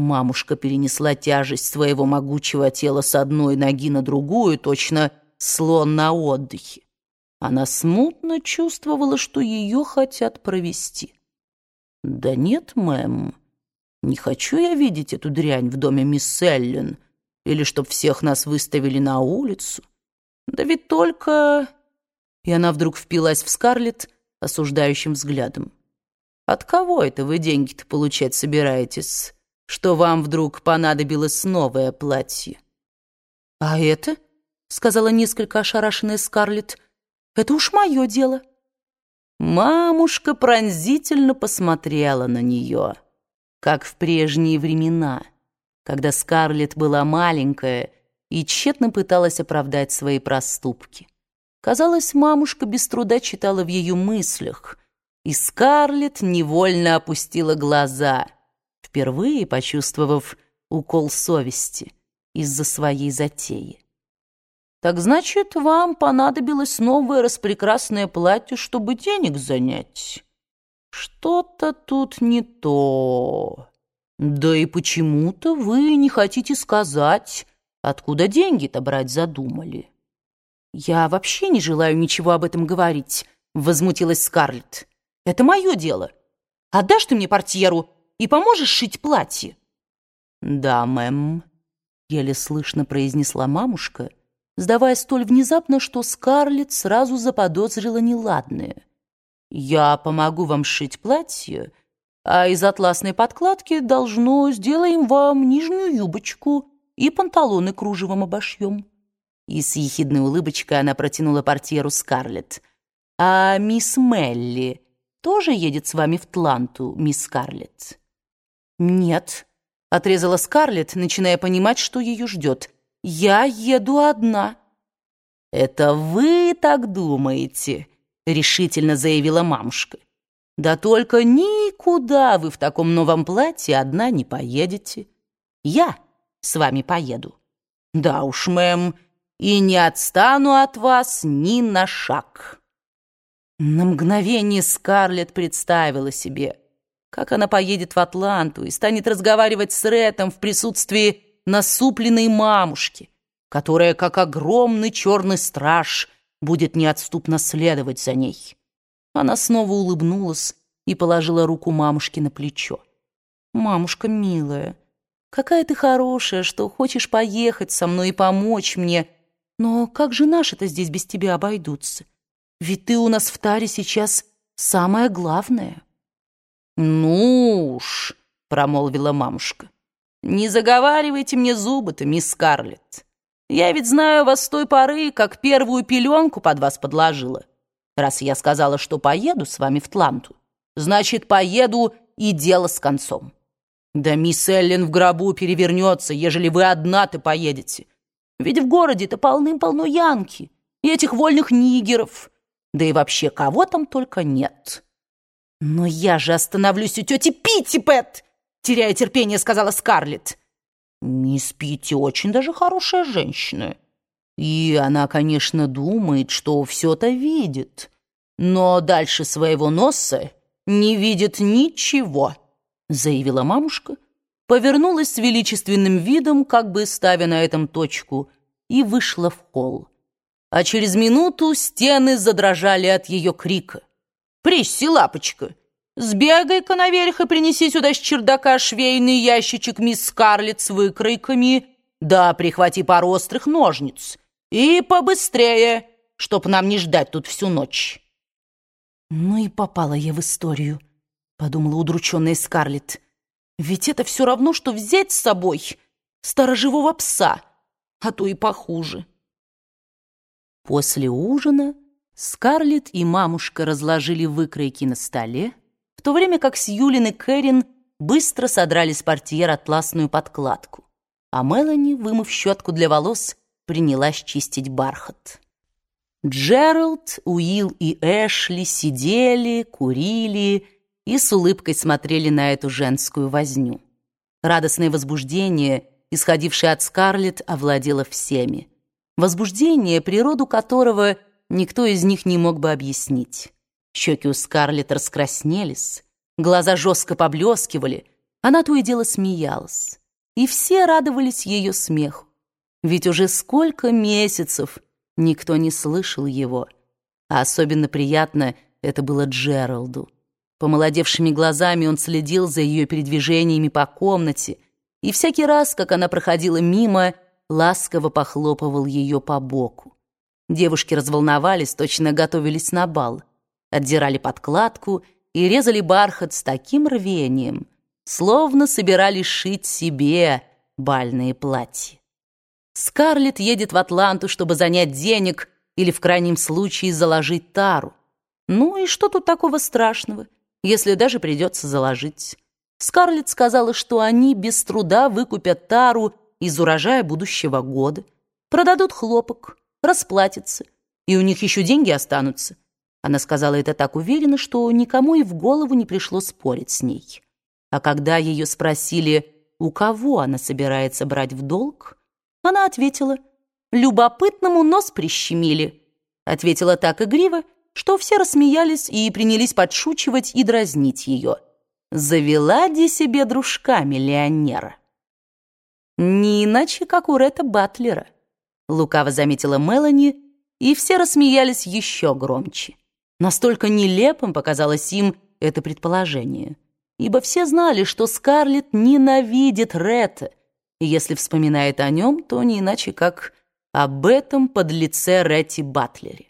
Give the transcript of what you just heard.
Мамушка перенесла тяжесть своего могучего тела с одной ноги на другую, точно слон на отдыхе. Она смутно чувствовала, что ее хотят провести. «Да нет, мэм, не хочу я видеть эту дрянь в доме мисс Эллен, или чтоб всех нас выставили на улицу. Да ведь только...» И она вдруг впилась в Скарлетт осуждающим взглядом. «От кого это вы деньги-то получать собираетесь?» Что вам вдруг понадобилось новое платье. «А это?» — сказала несколько ошарашенная Скарлетт. «Это уж мое дело». Мамушка пронзительно посмотрела на нее, как в прежние времена, когда Скарлетт была маленькая и тщетно пыталась оправдать свои проступки. Казалось, мамушка без труда читала в ее мыслях, и Скарлетт невольно опустила глаза — впервые почувствовав укол совести из-за своей затеи. «Так значит, вам понадобилось новое распрекрасное платье, чтобы денег занять? Что-то тут не то. Да и почему-то вы не хотите сказать, откуда деньги-то брать задумали». «Я вообще не желаю ничего об этом говорить», — возмутилась Скарлетт. «Это мое дело. Отдашь ты мне портьеру и поможешь шить платье?» «Да, мэм», — еле слышно произнесла мамушка, сдавая столь внезапно, что Скарлетт сразу заподозрила неладное. «Я помогу вам шить платье, а из атласной подкладки должно сделаем вам нижнюю юбочку и панталоны кружевом обошьем». И с ехидной улыбочкой она протянула портьеру Скарлетт. «А мисс Мелли тоже едет с вами в Тланту, мисс Скарлетт?» «Нет», — отрезала Скарлетт, начиная понимать, что ее ждет. «Я еду одна». «Это вы так думаете?» — решительно заявила мамушка. «Да только никуда вы в таком новом платье одна не поедете. Я с вами поеду. Да уж, мэм, и не отстану от вас ни на шаг». На мгновение Скарлетт представила себе, как она поедет в Атланту и станет разговаривать с Рэтом в присутствии насупленной мамушки, которая, как огромный черный страж, будет неотступно следовать за ней. Она снова улыбнулась и положила руку мамушке на плечо. «Мамушка милая, какая ты хорошая, что хочешь поехать со мной и помочь мне, но как же наши-то здесь без тебя обойдутся? Ведь ты у нас в таре сейчас самое главное». «Ну уж», — промолвила мамушка, — «не заговаривайте мне зубы-то, мисс Скарлетт. Я ведь знаю вас с той поры, как первую пеленку под вас подложила. Раз я сказала, что поеду с вами в Тланту, значит, поеду и дело с концом. Да мисс Эллен в гробу перевернется, ежели вы одна-то поедете. Ведь в городе-то полным-полно янки и этих вольных нигеров. Да и вообще, кого там только нет». «Но я же остановлюсь у тети Питтипэт!» Теряя терпение, сказала Скарлетт. «Мисс Питти очень даже хорошая женщина. И она, конечно, думает, что все-то видит. Но дальше своего носа не видит ничего», заявила мамушка, повернулась с величественным видом, как бы ставя на этом точку, и вышла в холл. А через минуту стены задрожали от ее крика. Присси, лапочка, сбегай-ка наверх и принеси сюда с чердака швейный ящичек мисс Скарлетт с выкройками, да прихвати пару острых ножниц. И побыстрее, чтоб нам не ждать тут всю ночь. Ну и попала я в историю, подумала удрученная Скарлетт. Ведь это все равно, что взять с собой сторожевого пса, а то и похуже. После ужина Скарлетт и мамушка разложили выкройки на столе, в то время как Сьюлин и Кэрин быстро содрали с портьер атласную подкладку, а Мелани, вымыв щетку для волос, принялась чистить бархат. Джеральд, Уилл и Эшли сидели, курили и с улыбкой смотрели на эту женскую возню. Радостное возбуждение, исходившее от Скарлетт, овладело всеми. Возбуждение, природу которого – никто из них не мог бы объяснить. Щеки у Скарлетт раскраснелись, глаза жестко поблескивали, Она то и дело смеялась, и все радовались ее смеху. Ведь уже сколько месяцев никто не слышал его. А особенно приятно это было Джералду. Помолодевшими глазами он следил за ее передвижениями по комнате, и всякий раз, как она проходила мимо, ласково похлопывал ее по боку. Девушки разволновались, точно готовились на бал, отдирали подкладку и резали бархат с таким рвением, словно собирались шить себе бальные платья. Скарлетт едет в Атланту, чтобы занять денег или, в крайнем случае, заложить тару. Ну и что тут такого страшного, если даже придется заложить? Скарлетт сказала, что они без труда выкупят тару из урожая будущего года, продадут хлопок, расплатятся, и у них еще деньги останутся. Она сказала это так уверенно, что никому и в голову не пришло спорить с ней. А когда ее спросили, у кого она собирается брать в долг, она ответила, «Любопытному нос прищемили». Ответила так игриво, что все рассмеялись и принялись подшучивать и дразнить ее. Завела ди себе дружка-миллионера. Не иначе, как у Ретта Батлера, лукаво заметила Мелани, и все рассмеялись еще громче. Настолько нелепым показалось им это предположение, ибо все знали, что Скарлетт ненавидит Ретта, и если вспоминает о нем, то не иначе, как об этом подлеце Ретти Батлере.